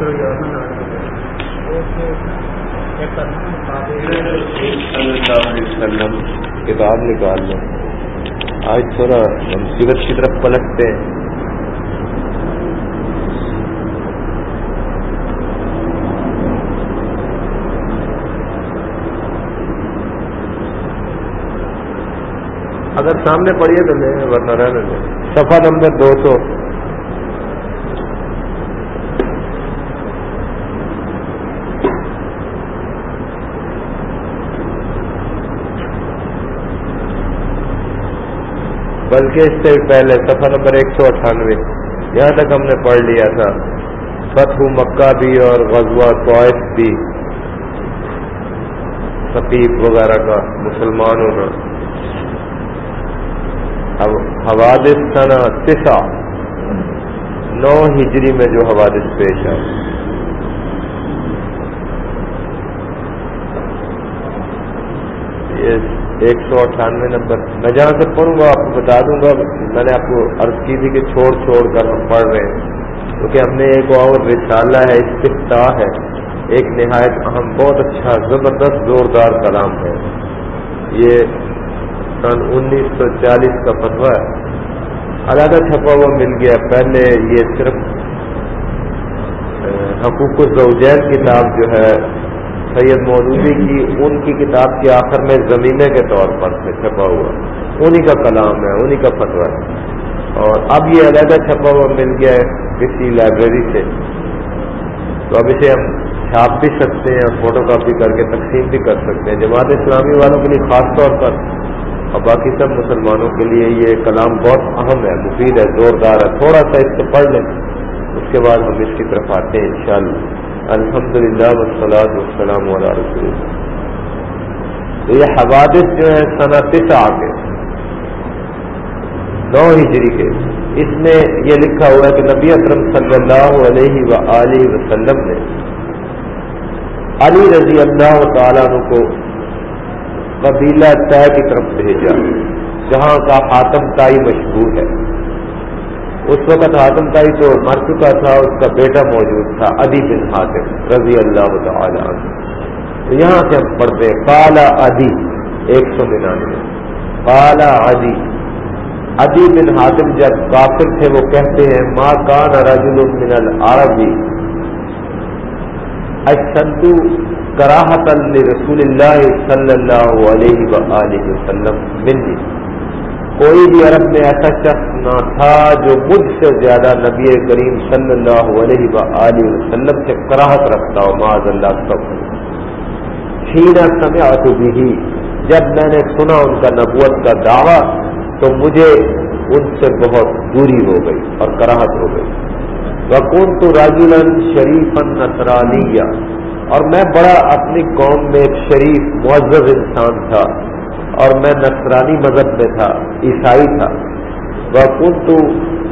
وسلم کتاب نکال لو۔ آج تھوڑا ہم سیرت کی طرف پلٹتے ہیں۔ اگر سامنے پڑھیے تو لیں ورنہ رہنے دیں صفحہ نمبر دو سو۔ بلکہ اس سے پہلے صفحہ نمبر ایک سو اٹھانوے، یہاں تک ہم نے پڑھ لیا تھا۔ فتح مکہ بھی اور غزوہ طوائف بھی۔ سفید وغیرہ کا مسلمان ہونا اب حوادث سنا تسا نو ہجری میں جو حوادث پیش آئے۔ ایک سو اٹھانوے نمبر میں جہاں سے پڑھوں گا، آپ کو بتا دوں گا۔ میں نے آپ کو عرض کی تھی کہ چھوڑ چھوڑ کر ہم پڑھ رہے ہیں۔ کیونکہ ہم نے ایک اور رسالہ ہے، استفتاح ہے۔ ایک نہایت اہم، بہت اچھا زبردست، زوردار کلام ہے۔ یہ سن انیس سو چالیس کا فتوا ہے۔ علیحدہ چھپا ہوا مل گیا۔ پہلے یہ صرف حقوق الزوجین کتاب جو ہے سید مودودی کی، ان کی کتاب کے آخر میں زمینے کے طور پر سے چھپا ہوا۔ انہی کا کلام ہے، انہی کا فتوا ہے۔ اور اب یہ علیحدہ چھپا ہوا مل گیا ہے کسی لائبریری سے۔ تو اب اسے ہم چھاپ بھی سکتے ہیں فوٹو کاپی کر کے تقسیم بھی کر سکتے ہیں۔ جماعت اسلامی والوں کے لیے خاص طور پر، اور باقی سب مسلمانوں کے لیے یہ کلام بہت اہم ہے، مفید ہے، زوردار ہے۔ تھوڑا سا اس کو پڑھ لیں۔ اس کے بعد ہم اس کی طرف آتے ہیں انشاءاللہ۔ الحمد للہ وسلات وسلام علیہ رسول تو یہ حوادث جو ہے صنعت آ کے نو ہجری کے۔ اس میں یہ لکھا ہوا ہے کہ نبی اکرم صلی اللہ علیہ و وسلم نے علی رضی اللہ تعالیٰ کو قبیلہ طے کی طرف بھیجا، جہاں کا حاتم تائی مشہور ہے۔ اس وقت حاتم تائی تو مر چکا تھا، اس کا بیٹا موجود تھا ادی بن حاتم رضی اللہ تعالی عنہ۔ یہاں سے ہم پڑھتے ہیں کالا ادی ایک سو ننانوے۔ کالا ادی ادی بن حاتم جب کافر تھے، وہ کہتے ہیں ماں کان رجل من العربی اشدو کراہت رسول اللہ صلی اللہ علیہ وآلہ وسلم منی۔ کوئی بھی عرب میں ایسا شخص نہ تھا جو مجھ سے زیادہ نبی کریم صلی اللہ علیہ وآلہ وسلم سے کراہت رکھتا ہو، معاذ اللہ سب چھینا سمعت بھی جب میں نے سنا ان کا نبوت کا دعویٰ، تو مجھے ان سے بہت دوری ہو گئی اور کراہت ہو گئی۔ وکون تو راجولن شریف نسرانیہ اور میں بڑا اپنی قوم میں ایک شریف، معزز انسان تھا۔ اور میں نصرانی مذہب میں تھا، عیسائی تھا۔ وہ کن تو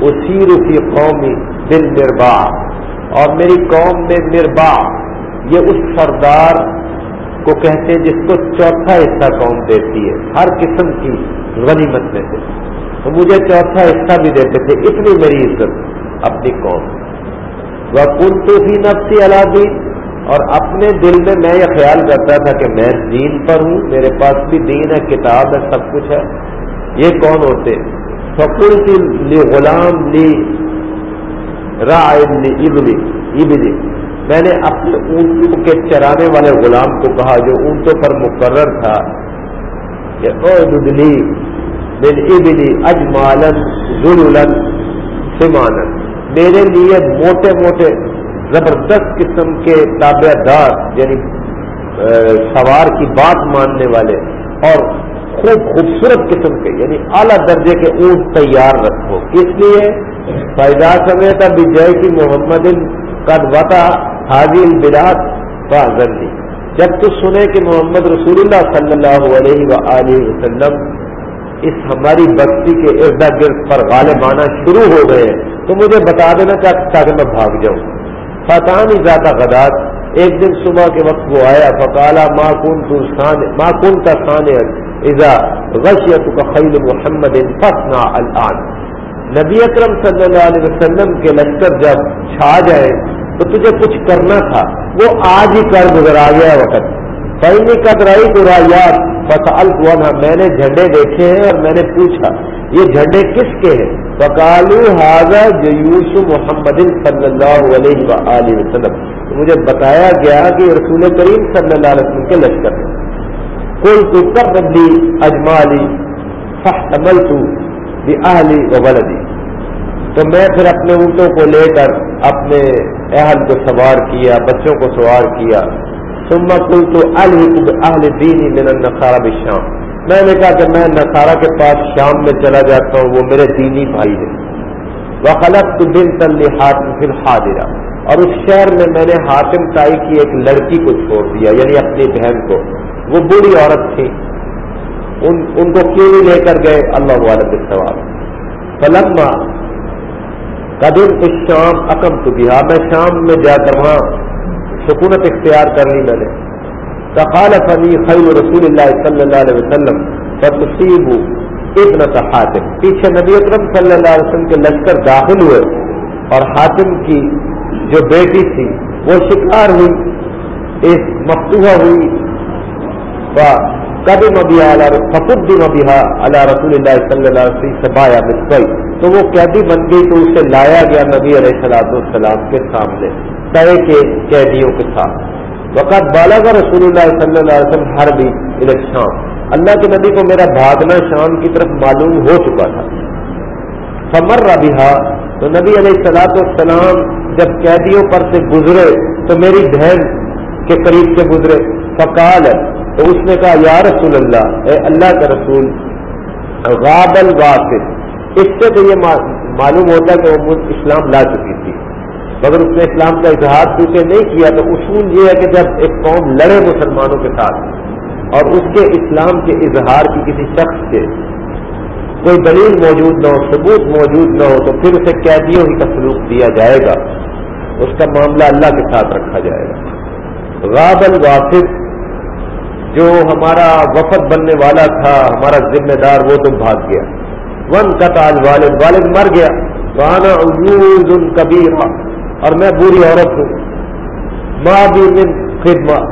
اسی کی قومی دل مربا اور میری قوم میں مربا یہ اس سردار کو کہتے ہیں جس کو چوتھا حصہ قوم دیتی ہے۔ ہر قسم کی غنیمت میں سے۔ تو مجھے چوتھا حصہ بھی دیتے تھے اتنی میری عزت اپنی قوم۔ وہ کن تو ہی نفسی علادی اور اپنے دل میں میں یہ خیال کرتا تھا کہ میں دین پر ہوں، میرے پاس بھی دین ہے، کتاب ہے، سب کچھ ہے۔ یہ کون ہوتے؟ فکر کی لی غلام لی ابلی ابلی۔ میں نے اپنے اونٹوں کے چرانے والے غلام کو کہا، جو اونٹوں پر مقرر تھا کہ او ددلی بن ابلی اجمالن ذلن سمانن میرے لیے موٹے موٹے زبردست قسم کے تابع دار یعنی سوار کی بات ماننے والے اور خوب خوبصورت قسم کے یعنی اعلیٰ درجے کے اونٹ تیار رکھو۔ اس لیے؟ فائدہ سمیت ابھی جے کی محمد قد وطا حاضل بلاد کا جب تو سنے کہ محمد رسول اللہ صلی اللہ علیہ و وسلم اس ہماری بستی کے اردا گرد پر غالب آنا شروع ہو گئے، تو مجھے بتا دینا چاہتا تاکہ میں بھاگ جاؤں۔ فتح زیادہ غدات۔ ایک دن صبح کے وقت وہ آیا فکالا ماں کن تو ماں کن کا سان ایزا غشیت کا خیل محمد فسنا الان۔ نبی اکرم صلی اللہ علیہ وسلم کے لشکر جب چھا جائے، تو تجھے کچھ کرنا تھا۔ وہ آج ہی کر گزرا گیا وقت۔ پہلی قدر آئی تو یاد فصل ہوا میں نے جھنڈے دیکھے ہیں اور میں نے پوچھا۔ یہ جھنڈے کس کے ہیں؟ بکالو حاضر جیوش محمد صلی اللہ علیہ وآلہ وسلم۔ مجھے بتایا گیا کہ رسول کریم صلی اللہ علیہ وسلم کے لشکر ہیں۔ کوئی تو کب بدلی اجمالی فحمل تو اہلی و بلدی تو میں پھر اپنے اونٹوں کو لے کر اپنے اہل کو سوار کیا، بچوں کو سوار کیا۔ ثم کل تو اہل دینی من النصارہ بشام میں نے کہا کہ میں نصارہ کے پاس شام میں چلا جاتا ہوں، وہ میرے دینی بھائی ہے وخلق تو بن تلی ہاتم پھر حاضرہ اور اس شہر میں میں نے حاتم تائی کی ایک لڑکی کو چھوڑ دیا یعنی اپنی بہن کو۔ وہ بری عورت تھی۔ ان ان کو کیوں نہیں لے کر گئے؟ اللہ والد سوال فلما قدم تو شام اکم تو دیا میں شام میں جا کر وہاں سکونت اختیار کر لی میں نے۔ تقال فنی خیر رسول اللہ صلی اللہ علیہ وسلم فتصیب ابن حاتم. پیچھے نبی اکرم صلی اللہ علیہ وسلم کے لشکر داخل ہوئے اور حاتم کی جو بیٹی تھی وہ شکار ہوئی، ایک مفتوحہ ہوئی کبھی مبیا فقد مبیہ اللہ رسول اللہ صلی اللہ علیہ وسلم سے بایا مسکئی تو وہ قیدی بن گئی تو اسے لایا گیا نبی علیہ السلاط السلام کے سامنے طے کے قیدیوں کے ساتھ وقت بالا کا رسول اللہ صلی اللہ علیہ وسلم ہر بھی شام اللہ کے نبی کو میرا بھاگنا شام کی طرف معلوم ہو چکا تھا۔ سمر ربیہ تو نبی علیہ السلاط السلام جب قیدیوں پر سے گزرے، تو میری بہن کے قریب سے گزرے۔ فقال، تو اس نے کہا، یا رسول اللہ، اے اللہ کا رسول، غاب الواسف اس سے تو یہ معلوم ہوتا کہ وہ اسلام لا چکی تھی۔ مگر اس نے اسلام کا اظہار چونکہ نہیں کیا، تو اصول یہ ہے کہ جب ایک قوم لڑے مسلمانوں کے ساتھ اور اس کے اسلام کے اظہار کی کسی شخص سے کوئی دلیل موجود نہ ہو، ثبوت موجود نہ ہو، تو پھر اسے قیدیوں ہی کا سلوک دیا جائے گا۔ اس کا معاملہ اللہ کے ساتھ رکھا جائے گا۔ غاب الوافظ جو ہمارا وفد بننے والا تھا، ہمارا ذمہ دار، وہ تو بھاگ گیا۔ ون قطع والد والد مر گیا۔ وانا عجوز کبیر اور میں بری عورت ہوں۔ ماں بھی من خدمت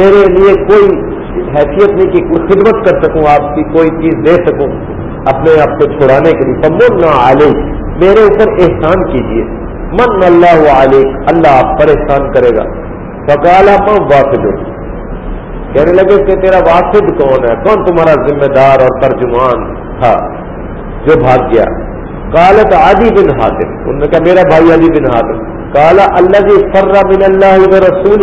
میرے لیے کوئی حیثیت نہیں کہ کوئی خدمت کر سکوں، آپ کی کوئی چیز دے سکوں۔ اپنے آپ کو چھڑانے کے لیے۔ سمن نہ علی میرے اوپر احسان کیجیے من اللہ علیہ اللہ آپ پر احسان کرے گا۔ فکالا میں وافد کہنے لگے کہ تیرا وافد کون ہے؟ کون تمہارا ذمہ دار اور ترجمان تھا جو بھاگ گیا؟ کالت عادی بن حاطم انہوں نے کہا، میرا بھائی علی بن حاطم کالا اللہ جی فرا بن اللہ رسول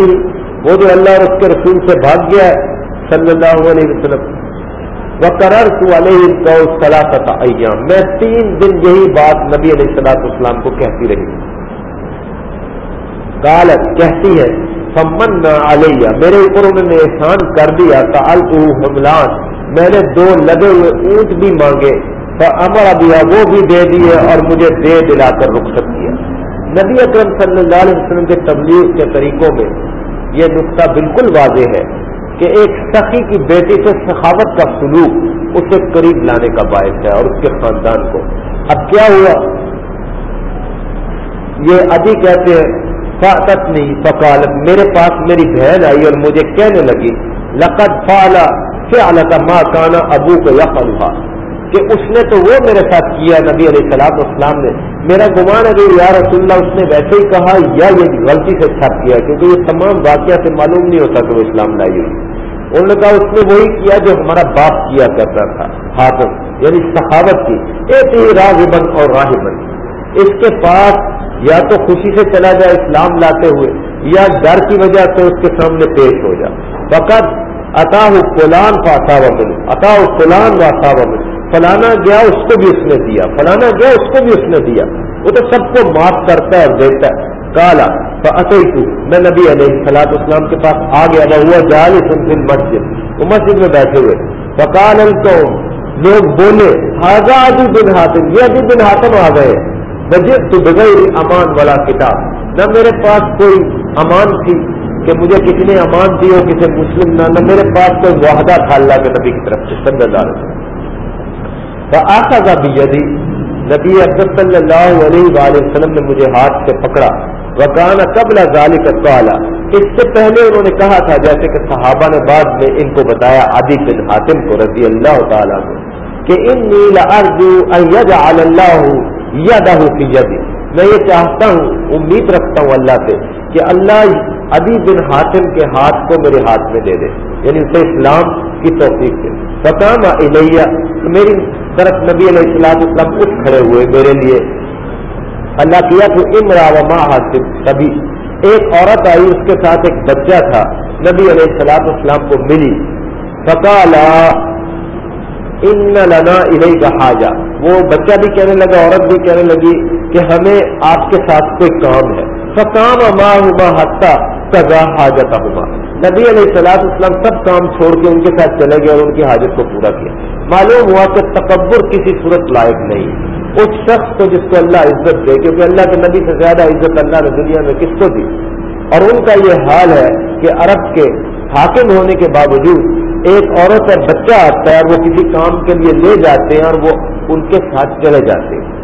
وہ جو اللہ اور اس کے رسول سے بھاگ گیا ہے صلی اللہ علیہ وسلم. وہ کرر تو علیہ صلاح ایام میں تین دن یہی بات نبی علیہ السلاط اسلام کو کہتی رہی۔ کالت کہتی ہے سمن نہ علیہ میرے اوپر انہوں نے احسان کر دیا تال حملان۔ میں نے دو لگے ہوئے اونٹ بھی مانگے امر ابیا وہ بھی دے دیے اور مجھے دے دلا کر رخصت کیا۔ نبی اکرم صلی اللہ علیہ وسلم کے تبلیغ کے طریقوں میں یہ نقطہ بالکل واضح ہے کہ ایک سخی کی بیٹی سے سخاوت کا سلوک اسے قریب لانے کا باعث ہے اور اس کے خاندان کو۔ اب کیا ہوا؟ یہ ابھی کہتے ہیں فاطت نہیں، فقالت، میرے پاس میری بہن آئی اور مجھے کہنے لگی، لقد فالا فعل کا ماں کانا ابو کو یا کہ اس نے تو وہ میرے ساتھ کیا نبی علیہ السلام اسلام نے۔ میرا گمان ہے کہ یا رسول اللہ اس نے ویسے ہی کہا یا یہ غلطی سے چھپ کیا کیونکہ یہ تمام واقعہ سے معلوم نہیں ہوتا کہ وہ اسلام لائی ہوئی۔ انہوں نے کہا اس نے وہی کیا جو ہمارا باپ کیا کرتا تھا، حافظ یعنی سخاوت کی۔ ایک ہی راہ بند اور راہ بند اس کے پاس یا تو خوشی سے چلا جائے اسلام لاتے ہوئے، یا ڈر کی وجہ سے اس کے سامنے پیش ہو جائے۔ فقط عطا فلان کا اطاو مل عطا فلان و اطاو مل فلانا گیا اس کو بھی اس نے دیا، فلانا گیا اس کو بھی اس نے دیا۔ وہ تو سب کو معاف کرتا ہے اور دیتا ہے۔ کالا تو میں نبی علیہ السلاط اسلام کے پاس آ گیا وہ ہوا جال سن مسجد وہ مسجد میں بیٹھے ہوئے۔ فکال تو لوگ بولے آزادی بن حاتم، یہ ابھی بن حاتم آ گئے۔ بجے تو بغیر امان والا کتاب نہ میرے پاس کوئی امان تھی کہ مجھے کسی نے امان دی ہو کسی مسلم نہ نہ میرے پاس کوئی وحدہ تھا اللہ کے نبی کی طرف سے، صلی اللہ علیہ وسلم۔ آخا کا نبی اکبر صلی اللہ علیہ وآلہ وسلم نے مجھے ہاتھ سے پکڑا۔ وکان قبل ذالک کالا اس سے پہلے انہوں نے کہا تھا جیسے کہ صحابہ نے بعد میں ان کو بتایا عدی بن حاتم کو رضی اللہ تعالیٰ کو کہ ان نیل ارجو اللہ یادہ فی یدی میں یہ چاہتا ہوں، امید رکھتا ہوں اللہ سے کہ اللہ ابھی بن حاتم کے ہاتھ کو میرے ہاتھ میں دے دے۔ یعنی اسے اسلام کی توفیق دے۔ فکام الیہ میری طرف نبی علیہ السلام اسلام اٹھ کھڑے ہوئے میرے لیے۔ اللہ کیا تو امرا و ماں حاصل تبھی ایک عورت آئی، اس کے ساتھ ایک بچہ تھا۔ نبی علیہ السلام اسلام کو ملی۔ فکالا ان لنا الہی کا حاجہ وہ بچہ بھی کہنے لگا، عورت بھی کہنے لگی کہ ہمیں آپ کے ساتھ کوئی کام ہے۔ فکام ماں ہما حتہ سزا حاجت ہوا نبی علیہ السلام اسلام سب کام چھوڑ کے ان کے ساتھ چلے گئے اور ان کی حاجت کو پورا کیا۔ معلوم ہوا کہ تکبر کسی صورت لائق نہیں۔ اس شخص کو جس کو اللہ عزت دے، کیونکہ اللہ کے نبی سے زیادہ عزت اللہ نے دنیا میں کس کو دی؟ اور ان کا یہ حال ہے کہ عرب کے حاکم ہونے کے باوجود ایک عورت اور بچہ آتا ہے، وہ کسی کام کے لیے لے جاتے ہیں اور وہ ان کے ساتھ چلے جاتے ہیں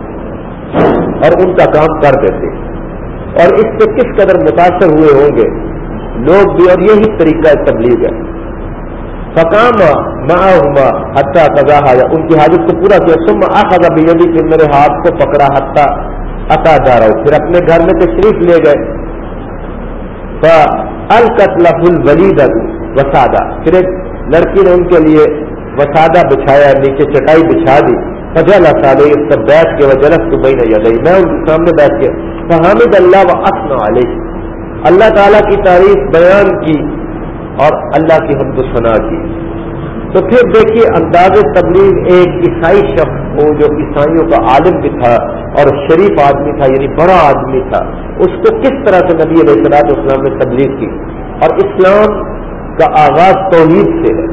اور ان کا کام کر دیتے ہیں۔ اور اس سے کس قدر متاثر ہوئے ہوں گے؟ لوگ بھی، اور یہی طریقہ تبلیغ ہے۔ فکام ہوا حتہ قزا حاجہ ان کی حاجت کو پورا کیا. سم آخا بھی پھر میرے ہاتھ کو پکڑا حتہ عطا جا رہا ہوں پھر اپنے گھر میں تشریف لے گئے. القتل الولید وسادہ پھر ایک لڑکی نے ان کے لیے وسادہ بچھایا، نیچے چٹائی بچھا دی. فجل سالے اس پر بیٹھ کے وہ جلس تو بہن یا گئی میں ان کے سامنے بیٹھ کے فحامد اللہ و اصن علیہ. اللہ تعالیٰ کی تعریف بیان کی. اور اللہ کی حمد سنا کی۔ تو پھر دیکھیے انداز تبلیغ ایک عیسائی شخص کو جو عیسائیوں کا عالم بھی تھا اور شریف آدمی تھا یعنی بڑا آدمی تھا، اس کو کس طرح سے نبی علیہ السلام اسلام نے تبلیغ کی؟ اور اسلام کا آغاز توحید سے ہے۔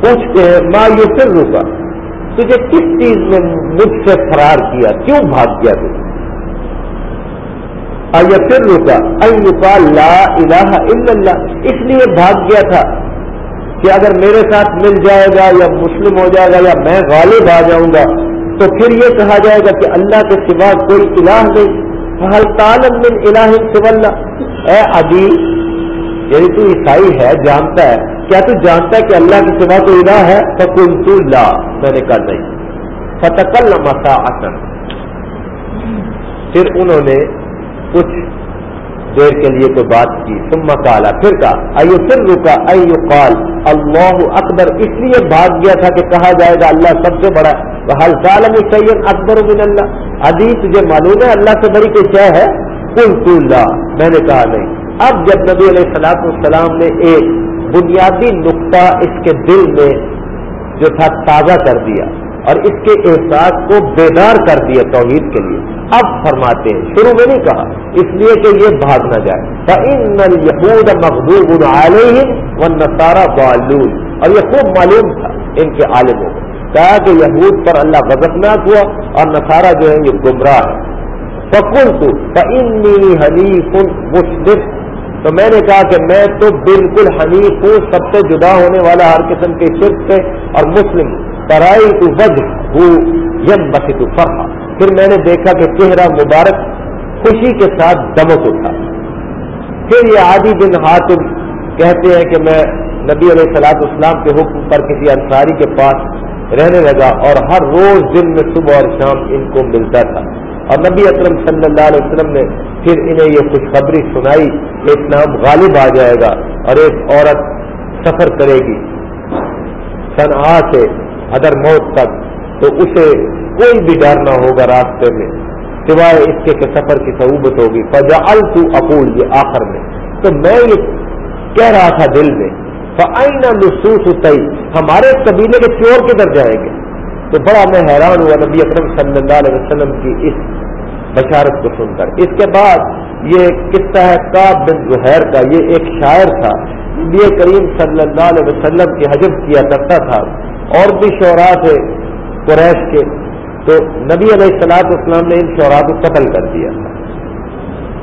پوچھتے ہیں ماں یہ پھر رکا تجھے کس چیز نے مجھ سے فرار کیا؟ کیوں بھاگ گیا تو؟ یہ پھر رکا رکا لا الہ الا اللہ۔ اس لیے بھاگ گیا تھا کہ اگر میرے ساتھ مل جائے گا یا مسلم ہو جائے گا یا میں غالب آ جاؤں گا، تو پھر یہ کہا جائے گا کہ اللہ کے سوا کوئی الہ نہیں۔ ہر تعلم من الہ سب اللہ۔ اے عدیل یعنی تو عیسائی ہے، جانتا ہے۔ کیا تو جانتا ہے کہ اللہ کی سوا تو الہ ہے؟ فکل تو لا۔ میں نے کہا نہیں۔ فتقل مسا پھر انہوں نے کچھ دیر کے لیے کوئی بات کی۔ ثم کالا پھر کہا ایو پھر رکا ایو قال اللہ اکبر، اس لیے بھاگ گیا تھا کہ کہا جائے گا، اللہ سب سے بڑا حل سالم سید اکبر من اللہ۔ ادی تجھے معلوم ہے، اللہ سے بڑی کوئی کیا ہے؟ کل تو لا۔ میں نے کہا نہیں۔ اب جب نبی علیہ السلاط السلام نے ایک بنیادی نقطہ اس کے دل میں جو تھا، تازہ کر دیا اور اس کے احساس کو بیدار کر دیا توحید کے لیے۔ اب فرماتے ہیں، شروع میں نہیں کہا، اس لیے کہ یہ بھاگ نہ جائے۔ یہود مقبول علیہ و نسارا اور یہ خوب معلوم تھا ان کے عالموں کو۔ کہا کہ یہود پر اللہ غضبناک ہوا اور نصارہ جو ہے یہ گمراہ ہے تو حنیف مشرف۔ تو میں نے کہا کہ میں تو بالکل حنیف ہوں، سب سے جدا ہونے والا ہر قسم کے شرک سے اور مسلم ترائی تو وجہ ہوں۔ یم بسی تو فرحا۔ پھر میں نے دیکھا کہ چہرہ مبارک خوشی کے ساتھ دمک اٹھا۔ پھر یہ عادی دن حاتم کہتے ہیں کہ میں نبی علیہ السلاط اسلام کے حکم پر کسی انصاری کے پاس رہنے لگا اور ہر روز دن میں صبح اور شام ان کو ملتا تھا۔ اور نبی اکرم صلی اللہ علیہ وسلم نے پھر انہیں یہ خوشخبری سنائی کہ اسلام غالب آ جائے گا اور ایک عورت سفر کرے گی۔ صنعا سے ادر موت تک تو اسے کوئی بھی ڈر نہ ہوگا راستے میں، سوائے اس کے کہ سفر کی صعوبت ہوگی۔ فجا التو اقول، یہ آخر میں۔ تو میں یہ کہہ رہا تھا دل میں فائنہ لسوس اتئی ہمارے قبیلے کے چور کدھر جائیں گے؟ تو بڑا میں حیران ہوا نبی اکرم صلی اللہ علیہ وسلم کی اس بشارت کو سن کر۔ اس کے بعد یہ قصہ ہے کاب بن زہیر کا، یہ ایک شاعر تھا۔ نبی کریم صلی اللہ علیہ وسلم کی حجم کیا کرتا تھا۔ اور بھی شعرا تھے قریش کے۔ تو نبی علیہ السلاط اسلام نے ان شعرا کو قتل کر دیا تھا۔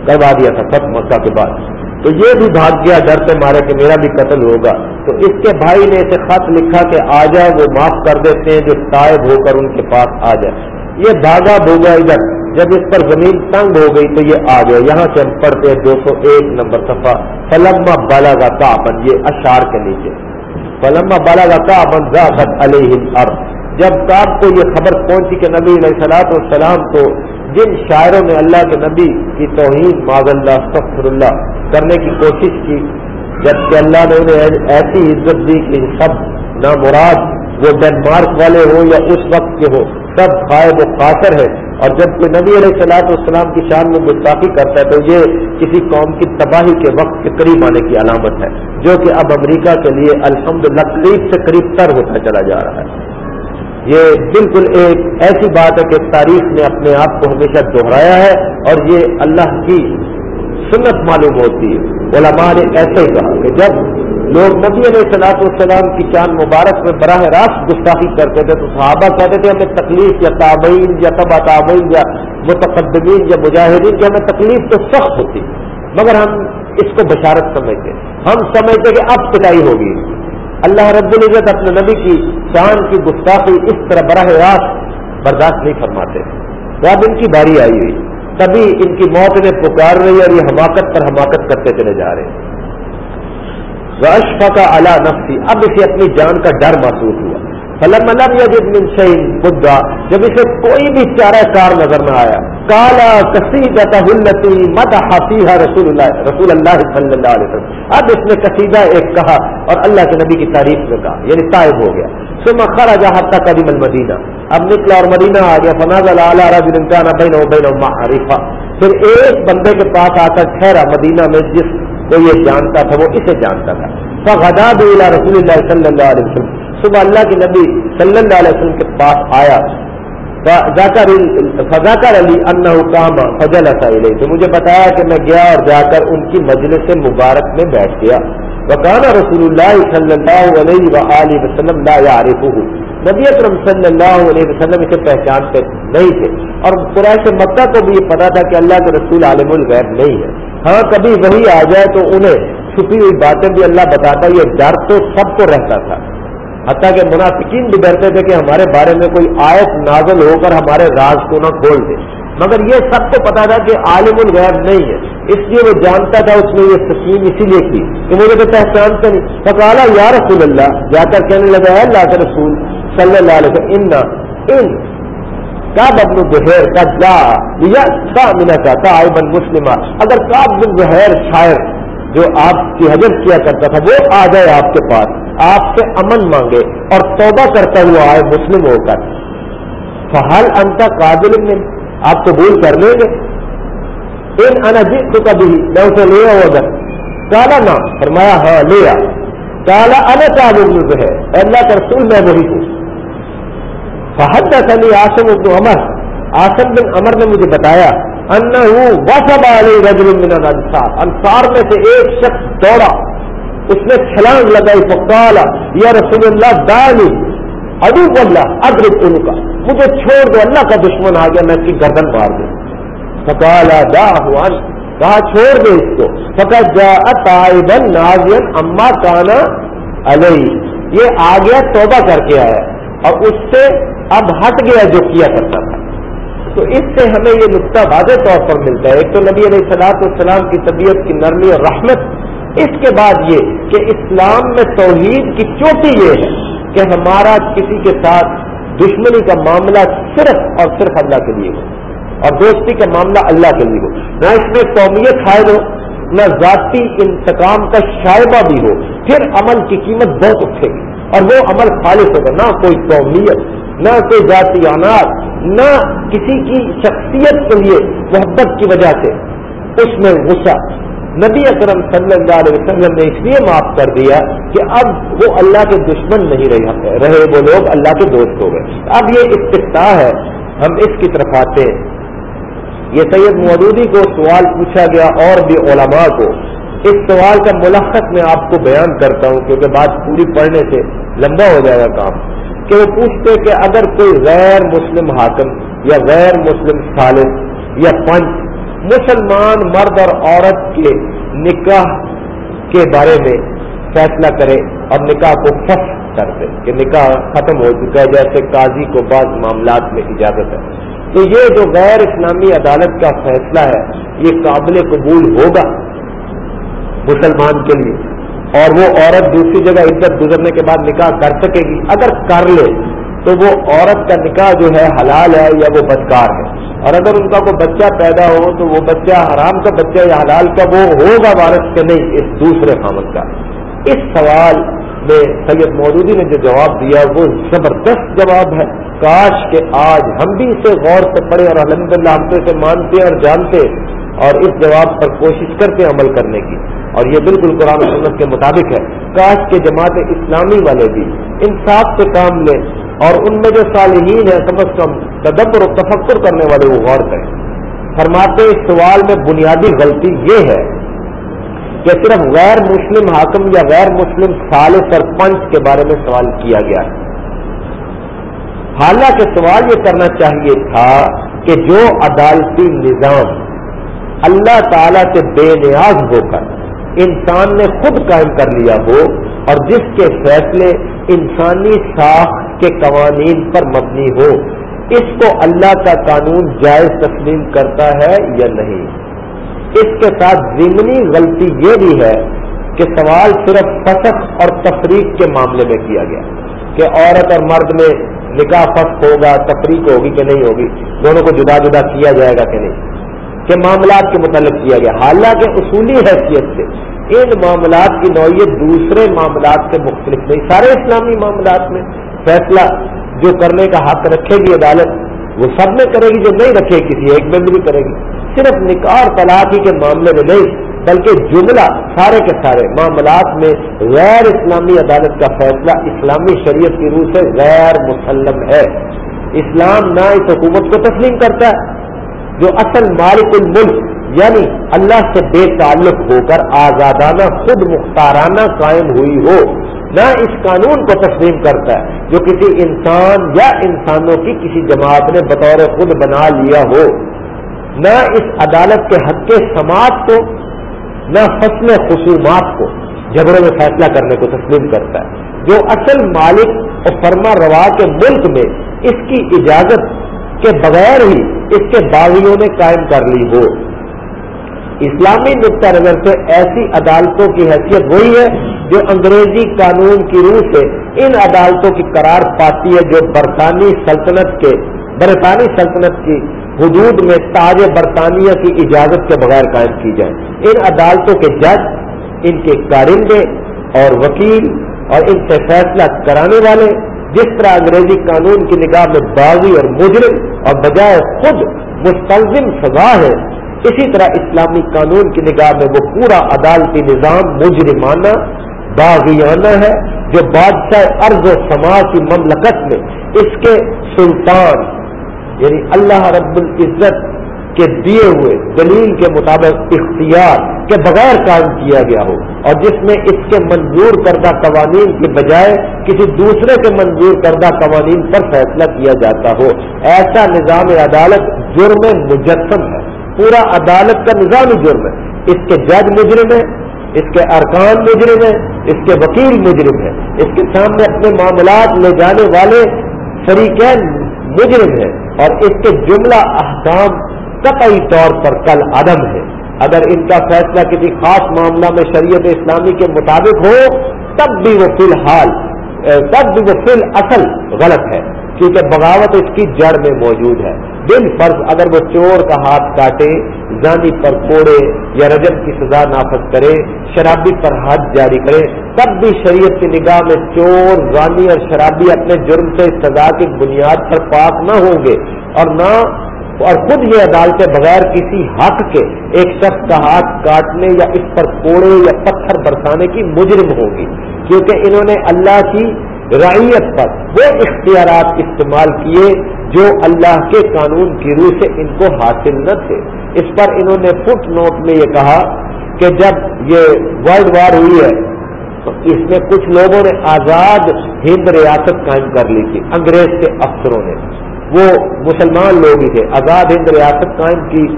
کروا دیا تھا فتح مکہ کے بعد۔ تو یہ بھی بھاگ گیا، ڈر سے مارے کہ میرا بھی قتل ہوگا۔ تو اس کے بھائی نے اسے خط لکھا کہ آ جائے وہ معاف کر دیتے ہیں جو تائب ہو کر ان کے پاس آ جائے۔ یہ بھاگا بھوگا ادھر، جب اس پر زمین تنگ ہو گئی تو یہ آ گیا۔ یہاں سے ہم پڑھتے ہیں دو سو ایک نمبر صفحہ۔ فلما بالا کا کابن یہ اشار کے نیچے۔ فلما بالا کا کابن ذاکت علیہ جب کاب کو یہ خبر پہنچی کہ نبی علیہ السلاط والسلام تو جن شاعروں نے اللہ کے نبی کی توہین ماض اللہ سفر اللہ کرنے کی کوشش کی، جبکہ اللہ نے انہیں ایسی عزت دی کہ سب نہ مراد وہ ڈینمارک والے ہوں یا اس وقت کے ہو سب خائب و خاصر ہے اور جب نبی علیہ السلاط والسلام کی شان میں گستاخی کرتا ہے تو یہ کسی قوم کی تباہی کے وقت کے قریب آنے کی علامت ہے، جو کہ اب امریکہ کے لیے الحمد قریب سے قریب تر ہوتا چلا جا رہا ہے۔ یہ بالکل ایک ایسی بات ہے کہ تاریخ نے اپنے آپ کو ہمیشہ دہرایا ہے اور یہ اللہ کی سنت معلوم ہوتی ہے۔ علماء نے ایسے ہی کہا کہ جب لوگ نبی علیہ السلاط والسلام کی چاند مبارک میں براہ راست گستاخی کرتے تھے تو صحابہ کہتے تھے، ہمیں تکلیف یا تابعین یا تبا تابعین یا متقدمین یا مجاہدین کی ہمیں تکلیف تو سخت ہوتی۔ مگر ہم اس کو بشارت سمجھتے ہم سمجھتے کہ اب پٹائی ہوگی۔ اللہ رب العزت اپنے نبی کی چاند کی گستاخی اس طرح براہ راست برداشت نہیں فرماتے۔ تو اب ان کی باری آئی ہوئی۔ تبھی ان کی موت نے پکار رہی اور یہ حماقت پر حماقت کرتے چلے جا رہے۔ ہیں کا اعلیٰ نفسی اب اسے اپنی جان کا ڈر محسوس ہوا۔ فلم ملم یا جب من شعین خدا جب اسے کوئی بھی چارہ کار نظر نہ آیا۔ کالا کسیدہ ہلتی مد حافیہ رسول اللہ رسول اللہ صلی اللہ علیہ وسلم. اب اس نے کسیدہ ایک کہا اور اللہ کے نبی کی تعریف میں کہا یعنی طائب ہو گیا۔ سم خرا حتہ قدیم المدینہ۔ اب نکلا اور مدینہ آ گیا فناز اللہ رجل كان بين وبين معرفہ پھر ایک بندے کے پاس آ کر ٹھہرا مدینہ میں، جس وہ یہ جانتا تھا، وہ اسے جانتا تھا۔ فغدا بلا رسول اللہ صلی اللہ علیہ وسلم۔ صبح اللہ کے نبی صلی اللہ علیہ وسلم کے پاس آیا۔ فضاکر علی ان کام فضل علیہ تو مجھے بتایا کہ میں گیا اور جا کر ان کی مجلس مبارک میں بیٹھ گیا۔ وکانا رسول اللہ صلی اللہ علیہ وآلہ وسلم لا يعرفه نبی اکرم صلی اللہ علیہ وسلم اسے پہچانتے نہیں تھے۔ اور قریش مکہ کو بھی یہ پتا تھا کہ اللہ کے رسول عالم الغیب نہیں ہے۔ ہاں کبھی وہی آ جائے تو انہیں چھپی ہوئی باتیں بھی اللہ بتاتا، یہ ڈر تو سب کو رہتا تھا۔ حتیٰ کہ منافقین بھی ڈرتے تھے کہ ہمارے بارے میں کوئی آیت نازل ہو کر ہمارے راز کو نہ کھول دے۔ مگر یہ سب کو پتا تھا کہ عالم الغیب نہیں ہے۔ اس لیے وہ جانتا تھا، اس نے یہ سکیم اسی لیے کی کہ مجھے تو پہچانتے نہیں۔ فکالا یا رسول اللہ، جا کر کہنے لگا ہے اللہ کے رسول، صلی اللہ علیہ وسلم، ان ان کاب ابن زہیر کا جا یا ملا چاہتا آئی بن مسلم اگر کاب بن زہیر شاعر جو آپ کی حجر کیا کرتا تھا، وہ آ جائے آپ کے پاس۔ آپ سے امن مانگے اور توبہ کرتا ہوا آئے مسلم ہو کر۔ فہل انتا قابل میں آپ قبول کر لیں گے۔ ان انجی تو کبھی میں اسے لے آؤ اگر۔ کالا نام فرمایا ہاں لیا کالا ان کابل ہے اللہ کا رسول، میں وہی ہوں۔ فحد علی آسم ابن عمر۔ آسم بن عمر نے مجھے بتایا وسب علی رجل من الانصار انصار میں سے ایک شخص دوڑا۔ اس نے چھلانگ لگائی، فقال، یا رسول اللہ، دانی ادو اللہ ادرک ان کا مجھے چھوڑ دو، اللہ کا دشمن آ گیا، میں اس کی گردن مار دوں. فقال دا کہا چھوڑ دے اس کو. فقط جا اتائبن نازین اما کانا علیہ. یہ آ گیا، توبہ کر کے آیا، اور اس سے اب ہٹ گیا جو کیا کرتا تھا۔ تو اس سے ہمیں یہ نقطہ واضح طور پر ملتا ہے۔ ایک تو نبی علیہ السلاط والسلام کی طبیعت کی نرمی اور رحمت اس کے بعد یہ کہ اسلام میں توحید کی چوٹی یہ ہے کہ ہمارا کسی کے ساتھ دشمنی کا معاملہ صرف اور صرف اللہ کے لیے ہو اور دوستی کا معاملہ اللہ کے لیے ہو۔ نہ اس میں قومیت حائد ہو، نہ ذاتی انتقام کا شائبہ بھی ہو، پھر عمل کی قیمت بہت اٹھے گی۔ اور وہ عمل خالص ہوگا، نہ کوئی قومیت، نہ کوئی ذاتی انار نہ کسی کی شخصیت کے لیے محبت کی وجہ سے۔ اس میں غصہ نبی اکرم صلی اللہ علیہ وسلم نے اس لیے معاف کر دیا کہ اب وہ اللہ کے دشمن نہیں رہے رہے وہ لوگ اللہ کے دوست ہو گئے۔ اب یہ استفتاح ہے۔ ہم اس کی طرف آتے ہیں۔ یہ سید مودودی کو سوال پوچھا گیا اور بھی علماء کو۔ اس سوال کا ملخص میں آپ کو بیان کرتا ہوں کیونکہ بات پوری پڑھنے سے لمبا ہو جائے گا کام۔ کہ وہ پوچھتے کہ اگر کوئی غیر مسلم حاکم یا غیر مسلم خالد یا پنچ مسلمان مرد اور عورت کے نکاح کے بارے میں فیصلہ کرے اور نکاح کو فس کر دے کہ نکاح ختم ہو چکا ہے، جیسے قاضی کو بعض معاملات میں اجازت ہے۔ تو یہ جو غیر اسلامی عدالت کا فیصلہ ہے، یہ قابل قبول ہوگا مسلمان کے لیے؟ اور وہ عورت دوسری جگہ عزت گزرنے کے بعد نکاح کر سکے گی؟ اگر کر لے تو وہ عورت کا نکاح جو ہے حلال ہے یا وہ بدکار ہے؟ اور اگر ان کا کوئی بچہ پیدا ہو تو وہ بچہ حرام کا بچہ یا حلال کا وہ ہوگا وارث کے نہیں؟ اس دوسرے خامد کا۔ اس سوال میں سید مودودی نے جو جواب دیا وہ زبردست جواب ہے۔ کاش کہ آج ہم بھی اسے غور سے پڑھے اور الحمد للہ ہم تو اسے مانتے اور جانتے اور اس جواب پر کوشش کرتے عمل کرنے کی۔ اور یہ بالکل قرآن سنت کے مطابق ہے۔ کاش کے جماعت اسلامی والے بھی انصاف سے کام لیں اور ان میں جو صالحین ہیں، کم از کم تدبر و تفکر کرنے والے وہ غور کریں فرماتے اس سوال میں بنیادی غلطی یہ ہے کہ صرف غیر مسلم حاکم یا غیر مسلم سال سرپنچ کے بارے میں سوال کیا گیا۔ ہے حالانکہ سوال یہ کرنا چاہیے تھا کہ جو عدالتی نظام اللہ تعالی سے بے نیاز ہو کر انسان نے خود قائم کر لیا ہو اور جس کے فیصلے انسانی ساخت کے قوانین پر مبنی ہو، اس کو اللہ کا قانون جائز تسلیم کرتا ہے یا نہیں؟ اس کے ساتھ ضمنی غلطی یہ بھی ہے کہ سوال صرف فسق اور تفریق کے معاملے میں کیا گیا، کہ عورت اور مرد میں نکاح فسق ہوگا، تفریق ہوگی کہ نہیں ہوگی، دونوں کو جدا جدا کیا جائے گا کہ نہیں؟ کہ معاملات کے متعلق کیا گیا۔ حالانکہ اصولی حیثیت سے ان معاملات کی نوعیت دوسرے معاملات سے مختلف نہیں، سارے اسلامی معاملات میں فیصلہ جو کرنے کا حق رکھے گی عدالت، وہ سب میں کرے گی جو نہیں رکھے کسی ایک میں بھی کرے گی۔ صرف نکاح اور طلاقی کے معاملے میں نہیں، بلکہ جملہ سارے کے سارے معاملات میں غیر اسلامی عدالت کا فیصلہ اسلامی شریعت کی روح سے غیر مسلم ہے۔ اسلام نہ اس حکومت کو تسلیم کرتا ہے، جو اصل مالک الملک یعنی اللہ سے بے تعلق ہو کر آزادانہ، خود مختارانہ قائم ہوئی ہو۔ نہ اس قانون کو تسلیم کرتا ہے جو کسی انسان یا انسانوں کی کسی جماعت نے بطور خود بنا لیا ہو۔ نہ اس عدالت کے حق کے سماعت کو، نہ فصل خصومات کو جھگڑوں میں فیصلہ کرنے کو تسلیم کرتا ہے۔ جو اصل مالک اور فرما روا کے ملک میں اس کی اجازت کے بغیر ہی اس کے باغیوں نے قائم کر لی ہو۔ اسلامی نقطۂ نظر سے ایسی عدالتوں کی حیثیت وہی ہے جو انگریزی قانون کی روح سے ان عدالتوں کی قرار پاتی ہے جو برطانوی سلطنت کے برطانوی سلطنت کی حدود میں تاج برطانیہ کی اجازت کے بغیر قائم کی جائے۔ ان عدالتوں کے جج، ان کے کارندے اور وکیل اور ان سے فیصلہ کرانے والے، جس طرح انگریزی قانون کی نگاہ میں باغی اور مجرم اور بجائے خود مستلزم سزا ہے اسی طرح اسلامی قانون کی نگاہ میں وہ پورا عدالتی نظام مجرمانہ، باغیانہ ہے، جو بادشاہ ارض و سماج کی مملکت میں اس کے سلطان یعنی اللہ رب العزت کے دیے ہوئے دلیل کے مطابق اختیار کے بغیر قائم کیا گیا ہو، اور جس میں اس کے منظور کردہ قوانین کے بجائے کسی دوسرے کے منظور کردہ قوانین پر فیصلہ کیا جاتا ہو۔ ایسا نظام عدالت جرم مجسم ہے۔ پورا عدالت کا نظام ہی جرم ہے۔ اس کے جج مجرم ہے اس کے ارکان مجرم ہے اس کے وکیل مجرم ہے اس کے سامنے اپنے معاملات لے جانے والے فریقین مجرم ہے اور اس کے جملہ احکام قطعی طور پر کل عدم ہے اگر ان کا فیصلہ کسی خاص معاملہ میں شریعت اسلامی کے مطابق ہو، تب بھی وہ فی الحال، تب بھی وہ فی اصل غلط ہے۔ کیونکہ بغاوت اس کی جڑ میں موجود ہے۔ بل فرض اگر وہ چور کا ہاتھ کاٹے، زانی پر کوڑے یا رجب کی سزا نافذ کرے، شرابی پر ہاتھ جاری کرے، تب بھی شریعت کی نگاہ میں چور، زانی اور شرابی اپنے جرم سے سزا کی بنیاد پر پاک نہ ہوں گے۔ اور نہ، اور خود یہ عدالتیں بغیر کسی حق کے ایک شخص کا ہاتھ کاٹنے یا اس پر کوڑے یا پتھر برسانے کی مجرم ہوگی کیونکہ انہوں نے اللہ کی رعیت پر وہ اختیارات استعمال کیے جو اللہ کے قانون کی روح سے ان کو حاصل نہ تھے۔ اس پر انہوں نے فٹ نوٹ میں یہ کہا کہ جب یہ ورلڈ وار ہوئی ہے، تو اس میں کچھ لوگوں نے آزاد ہند ریاست قائم کر لی تھی، انگریز کے افسروں نے۔ وہ مسلمان لوگ ہی تھے۔ آزاد ہند ریاست قائم کی۔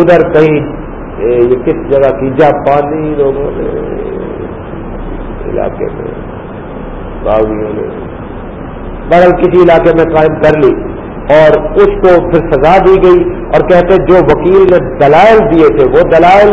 ادھر کہیں یہ کس جگہ کی؟ جاپانی لوگوں نے، علاقے میں۔ باغیوں نے بغل کسی علاقے میں قائم کر لی اور اس کو پھر سزا دی گئی اور کہتے جو وکیل نے دلائل دیے تھے، وہ دلائل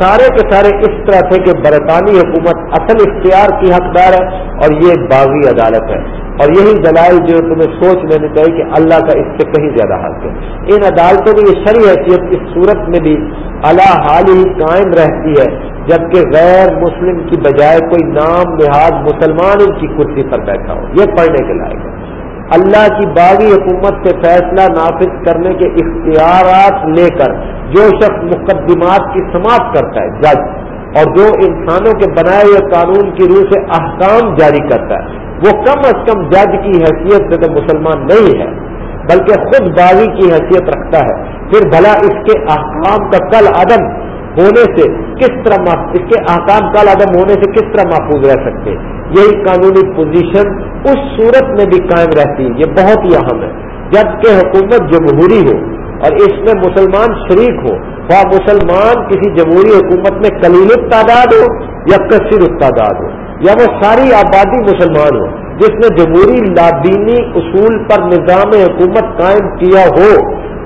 سارے کے سارے اس طرح تھے کہ برطانوی حکومت اصل اختیار کی حقدار ہے اور یہ باغی عدالت ہے۔ اور یہی دلائل جو تمہیں سوچ لینی چاہیے کہ اللہ کا اس سے کہیں زیادہ حق ہے۔ ان عدالتوں میں یہ شرح حیثیت اس صورت میں بھی اللہ حال ہی قائم رہتی ہے۔ جبکہ غیر مسلم کی بجائے کوئی نام لحاظ مسلمان ان کی کرسی پر بیٹھا ہو۔ یہ پڑھنے کے لائق ہے۔ اللہ کی باغی حکومت سے فیصلہ نافذ کرنے کے اختیارات لے کر جو شخص مقدمات کی سماعت کرتا ہے، جج، اور جو انسانوں کے بنائے ہوئے قانون کی روح سے احکام جاری کرتا ہے۔ وہ کم از کم جج کی حیثیت سے تو مسلمان نہیں ہے، بلکہ خود باغی کی حیثیت رکھتا ہے۔ پھر بھلا اس کے احکام کا کل عدم ہونے سے کس طرح اس کے احکام کل عدم ہونے سے کس طرح محفوظ رہ سکتے یہی قانونی پوزیشن اس صورت میں بھی قائم رہتی ہے۔ یہ بہت ہی اہم ہے۔ جبکہ حکومت جمہوری ہو اور اس میں مسلمان شریک ہو وہ مسلمان کسی جمہوری حکومت میں کلیل تعداد ہو یا کثیر تعداد ہو، یا وہ ساری آبادی مسلمان ہو، جس نے جمہوری لادینی اصول پر نظام حکومت قائم کیا ہو،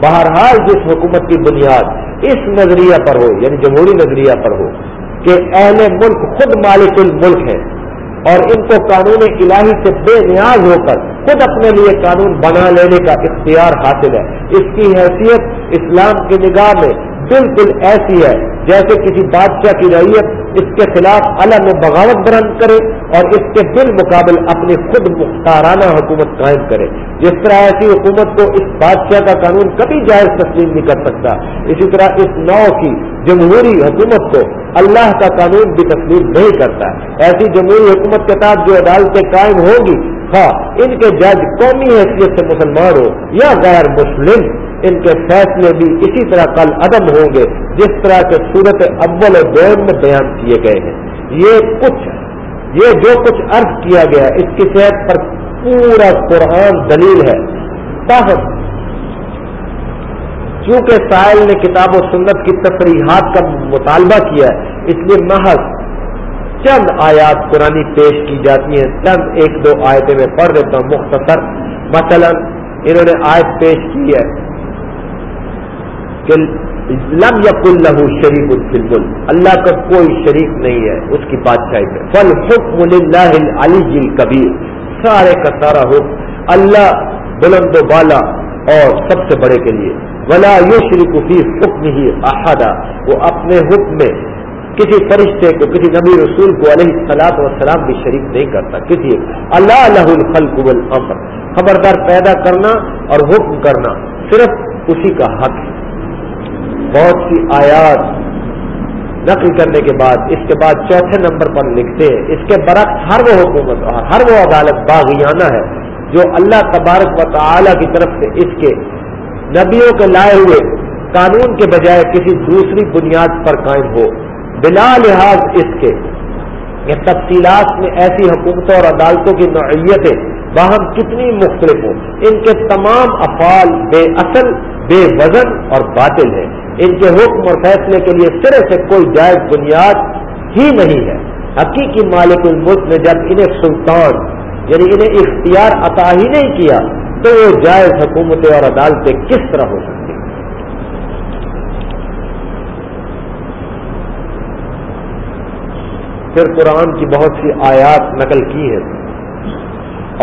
بہرحال جس حکومت کی بنیاد اس نظریہ پر ہو یعنی جمہوری نظریہ پر ہو، کہ اہل ملک خود مالک الملک ہے اور ان کو قانون الہی سے بے نیاز ہو کر خود اپنے لیے قانون بنا لینے کا اختیار حاصل ہے۔ اس کی حیثیت اسلام کی نگاہ میں بالکل ایسی ہے، جیسے کسی بادشاہ کی رعیت اس کے خلاف الگ میں بغاوت برند کرے اور اس کے بالمقابل اپنی خود مختارانہ حکومت قائم کرے۔ جس طرح ایسی حکومت کو اس بادشاہ کا قانون کبھی جائز تسلیم نہیں کر سکتا، اسی طرح اس نو کی جمہوری حکومت کو اللہ کا قانون بھی تسلیم نہیں کرتا۔ ایسی جمہوری حکومت کے ساتھ جو عدالتیں قائم ہوگی ہاں ان کے جج قومی حیثیت سے مسلمان ہو یا غیر مسلم، ان کے فیصلے بھی اسی طرح کل عدم ہوں گے۔ جس طرح کے صورت اول اور دور میں بیان کیے گئے ہیں۔ یہ کچھ یہ جو کچھ عرض کیا گیا اس کی صحت پر پورا قرآن دلیل ہے۔ تاہم، چونکہ سائل نے کتاب و سنت کی تصریحات کا مطالبہ کیا ہے، اس لیے محض چند آیات قرآن پیش کی جاتی ہیں۔ چند، ایک، دو آیتیں میں پڑھ دیتا ہوں۔ مختصر، مثلا، انہوں نے آیت پیش کی ہے کہ لم یق اللہ شریف الفل اللہ کا کوئی شریک نہیں ہے اس کی بادشاہی پہ۔ فل حکم اللہ علی جل کبیر سارے کا سارا حکم اللہ بلند و بالا اور سب سے بڑے کے لیے۔ ولا یو شریف فی حکم ہی احادہ وہ اپنے حکم میں کسی فرشتے کو، کسی نبی رسول کو علیہ سلاد و سلام بھی شریک نہیں کرتا۔ کسی اللہ اللہ الخلق والامر۔ خبردار پیدا کرنا اور حکم کرنا صرف اسی کا حق ہے۔ بہت سی آیات نقل کرنے کے بعد، اس کے بعد چوتھے نمبر پر لکھتے ہیں، اس کے برعکس ہر وہ حکومت اور ہر وہ عدالت باغیانہ ہے جو اللہ تبارک و تعالی کی طرف سے اس کے نبیوں کے لائے ہوئے قانون کے بجائے کسی دوسری بنیاد پر قائم ہو۔ بلا لحاظ اس کے یہ تفصیلات میں ایسی حکومتوں اور عدالتوں کی نوعیتیں باہم کتنی مختلف ہوں۔ ان کے تمام افعال بے اصل، بے وزن اور باطل ہیں۔ ان کے حکم اور فیصلے کے لیے سرے سے کوئی جائز بنیاد ہی نہیں ہے۔ حقیقی مالک الملک نے جب انہیں سلطان یعنی انہیں اختیار عطا ہی نہیں کیا، تو وہ جائز حکومتیں اور عدالتیں کس طرح ہو سکتی؟ پھر قرآن کی بہت سی آیات نقل کی ہے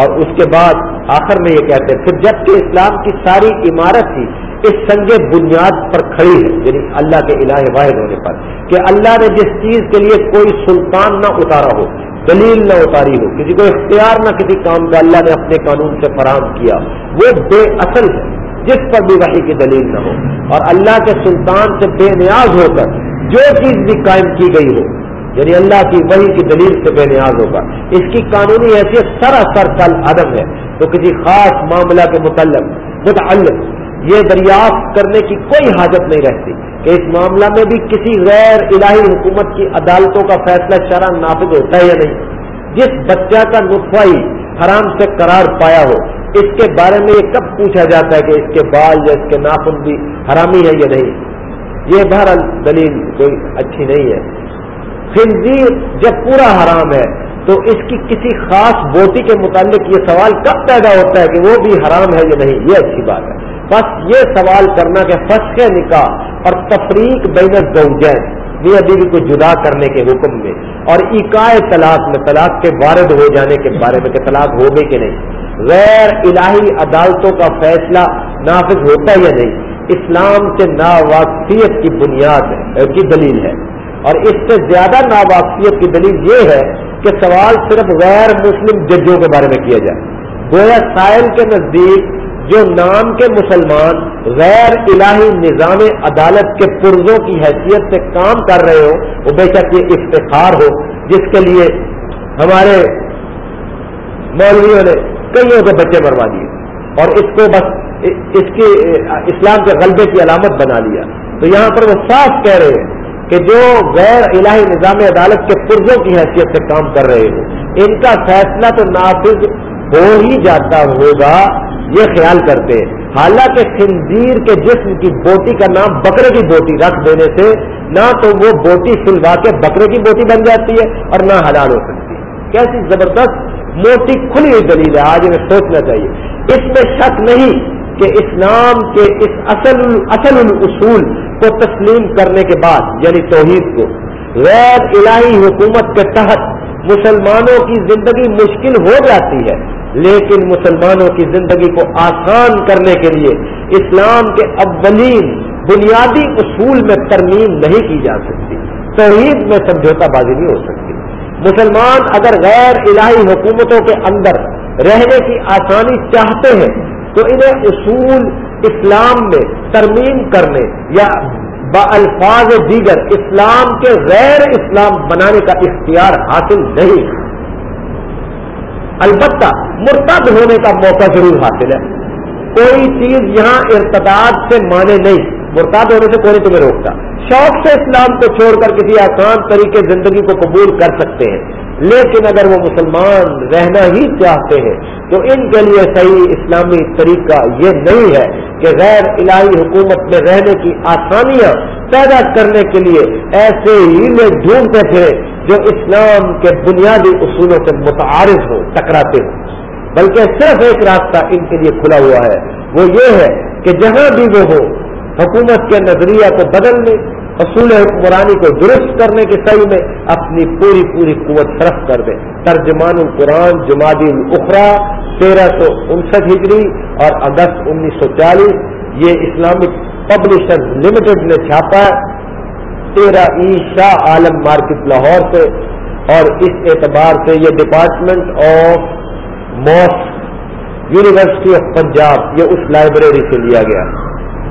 اور اس کے بعد آخر میں یہ کہتے ہیں، پھر جبکہ اسلام کی ساری عمارت تھی اس سنگ بنیاد پر کھڑی ہے یعنی اللہ کے الہ واحد ہونے پر، کہ اللہ نے جس چیز کے لیے کوئی سلطان نہ اتارا ہو، دلیل نہ اتاری ہو، کسی کو اختیار نہ کسی کام کا اللہ نے اپنے قانون سے فراہم کیا، وہ بے اصل ہے، جس پر بھی وحی کی دلیل نہ ہو۔ اور اللہ کے سلطان سے بے نیاز ہو کر جو چیز بھی قائم کی گئی ہو یعنی اللہ کی وہی کی دلیل سے بے نیاز ہوگا اس کی قانونی حیثیت سراسر کل عدم ہے۔ تو کسی خاص معاملہ کے متعلق متعلق یہ دریافت کرنے کی کوئی حاجت نہیں رہتی۔ کہ اس معاملہ میں بھی کسی غیر الہی حکومت کی عدالتوں کا فیصلہ شرح نافذ ہوتا ہے یا نہیں؟ جس بچہ کا نطفائی حرام سے قرار پایا ہو، اس کے بارے میں یہ کب پوچھا جاتا ہے کہ اس کے بال یا اس کے ناخن بھی حرامی ہے یا نہیں؟ یہ بہرحال دلیل کوئی اچھی نہیں ہے۔ خنزیر جب پورا حرام ہے، تو اس کی کسی خاص بوٹی کے متعلق یہ سوال کب پیدا ہوتا ہے کہ وہ بھی حرام ہے یا نہیں؟ یہ اچھی بات ہے۔ بس یہ سوال کرنا کہ فسخ نکاح اور تفریق بین الزوجین، یہ ابھی بھی کو جدا کرنے کے حکم میں، اور اکائے طلاق میں، طلاق کے وارد ہو جانے کے بارے میں کہ طلاق ہو گئی کہ نہیں، غیر الہی عدالتوں کا فیصلہ نافذ ہوتا یا نہیں، اسلام سے ناواقفیت کی بنیاد کی دلیل ہے۔ اور اس سے زیادہ ناواقفیت کی دلیل یہ ہے کہ سوال صرف غیر مسلم ججوں کے بارے میں کیا جائے۔ گویا سائل کے نزدیک جو نام کے مسلمان غیر الہی نظام عدالت کے پرزوں کی حیثیت سے کام کر رہے ہو وہ بے شک یہ افتخار ہو، جس کے لیے ہمارے مولویوں نے کئیوں کے بچے مروا دیے اور اس کو بس اس کی اسلام کے غلبے کی علامت بنا لیا۔ تو یہاں پر وہ صاف کہہ رہے ہیں کہ جو غیر الہی نظام عدالت کے پرزوں کی حیثیت سے کام کر رہے ہیں ان کا فیصلہ تو نافذ ہو ہی جاتا ہوگا۔ یہ خیال کرتے حالانکہ خنزیر کے جسم کی بوٹی کا نام بکرے کی بوٹی رکھ دینے سے نہ تو وہ بوٹی سلوا کے بکرے کی بوٹی بن جاتی ہے اور نہ حلال ہو سکتی ہے۔ کیسی زبردست موٹی کھلی ہوئی دلیل ہے، آج انہیں سوچنا چاہیے۔ اس میں شک نہیں کہ اسلام کے اس اصل اصل اصول کو تسلیم کرنے کے بعد یعنی توحید کو، غیر الہی حکومت کے تحت مسلمانوں کی زندگی مشکل ہو جاتی ہے۔ لیکن مسلمانوں کی زندگی کو آسان کرنے کے لیے اسلام کے اولین بنیادی اصول میں ترمیم نہیں کی جا سکتی، توحید میں سمجھوتا بازی نہیں ہو سکتی۔ مسلمان اگر غیر الہی حکومتوں کے اندر رہنے کی آسانی چاہتے ہیں، تو انہیں اصول اسلام میں ترمیم کرنے یا با الفاظ دیگر اسلام کے غیر اسلام بنانے کا اختیار حاصل نہیں۔ البتہ مرتد ہونے کا موقع ضرور حاصل ہے۔ کوئی چیز یہاں ارتداد سے مانے نہیں مرتاد ہونے سے کوئی تمہیں روکتا۔ شوق سے اسلام کو چھوڑ کر کسی آسان طریقے زندگی کو قبول کر سکتے ہیں، لیکن اگر وہ مسلمان رہنا ہی چاہتے ہیں، تو ان کے لیے صحیح اسلامی طریقہ یہ نہیں ہے کہ غیر الہی حکومت میں رہنے کی آسانیاں پیدا کرنے کے لیے ایسے ہی میں ڈھونڈتے تھے جو اسلام کے بنیادی اصولوں سے متعارف ہو ٹکراتے ہوں۔ بلکہ صرف ایک راستہ ان کے لیے کھلا ہوا ہے۔ وہ یہ ہے کہ جہاں بھی وہ ہو، حکومت کے نظریہ کو بدلنے، اصول حکمرانی کو درست کرنے کے صحیح میں اپنی پوری پوری قوت صرف کر دے۔ ترجمان القرآن جمادی الخرا تیرہ سو انسٹھ ہجری اور اگست انیس سو چالیس، یہ اسلامک پبلشر لمیٹڈ نے چھاپا تیرہ ای شاہ عالم مارکیٹ لاہور سے اور اس اعتبار سے یہ ڈپارٹمنٹ آف موس یونیورسٹی آف پنجاب یہ اس لائبریری سے لیا گیا۔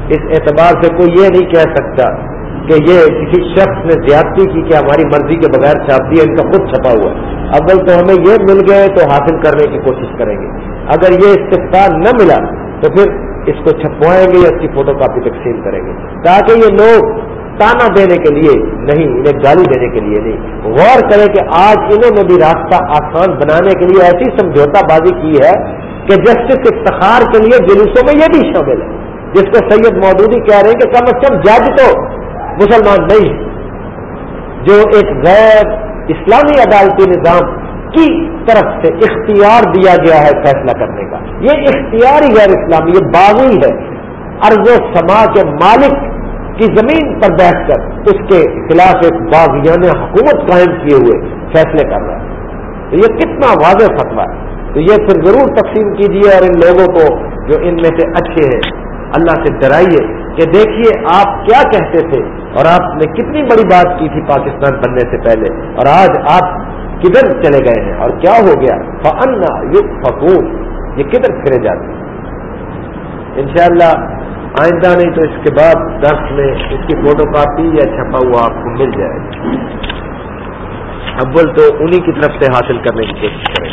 اس اعتبار سے کوئی یہ نہیں کہہ سکتا کہ یہ کسی شخص نے زیادتی کی کہ ہماری مرضی کے بغیر چھاپ دیا، ان کا خود چھپا ہوا۔ اول تو ہمیں یہ مل گئے تو حاصل کرنے کی کوشش کریں گے۔ اگر یہ استفار نہ ملا تو پھر اس کو چھپوائیں گے یا اس کی فوٹو کاپی تقسیم کریں گے۔ تاکہ یہ لوگ تانا دینے کے لیے نہیں، انہیں گالی دینے کے لیے نہیں۔ غور کریں کہ آج انہوں نے بھی راستہ آسان بنانے کے لیے ایسی سمجھوتا بازی کی ہے کہ جسٹس افتخار کے لیے جلوسوں میں یہ بھی شامل ہے۔ جس کو سید مودودی کہہ رہے ہیں کہ کم از کم جج تو مسلمان نہیں۔ جو ایک غیر اسلامی عدالتی نظام کی طرف سے اختیار دیا گیا ہے فیصلہ کرنے کا۔ یہ اختیار ہی غیر اسلامی، یہ باغی ہے۔ ارض و سما کے مالک کی زمین پر بیٹھ کر اس کے خلاف ایک باغیان حکومت قائم کیے ہوئے فیصلے کر رہا ہے۔ تو یہ کتنا واضح فتوا ہے۔ تو یہ پھر ضرور تقسیم کیجیے اور ان لوگوں کو جو ان میں سے اچھے ہیں، اللہ سے ڈرائیے کہ دیکھیے آپ کیا کہتے تھے اور آپ نے کتنی بڑی بات کی تھی پاکستان بننے سے پہلے اور آج آپ کدھر چلے گئے ہیں اور کیا ہو گیا؟ فن یق یہ کدھر پھرے جاتے ہیں؟ انشاءاللہ آئندہ نہیں تو اس کے بعد درس میں اس کی فوٹو کاپی یا چھپا ہوا آپ کو مل جائے گا اول تو انہی کی طرف سے حاصل کرنے کی کوشش کریں۔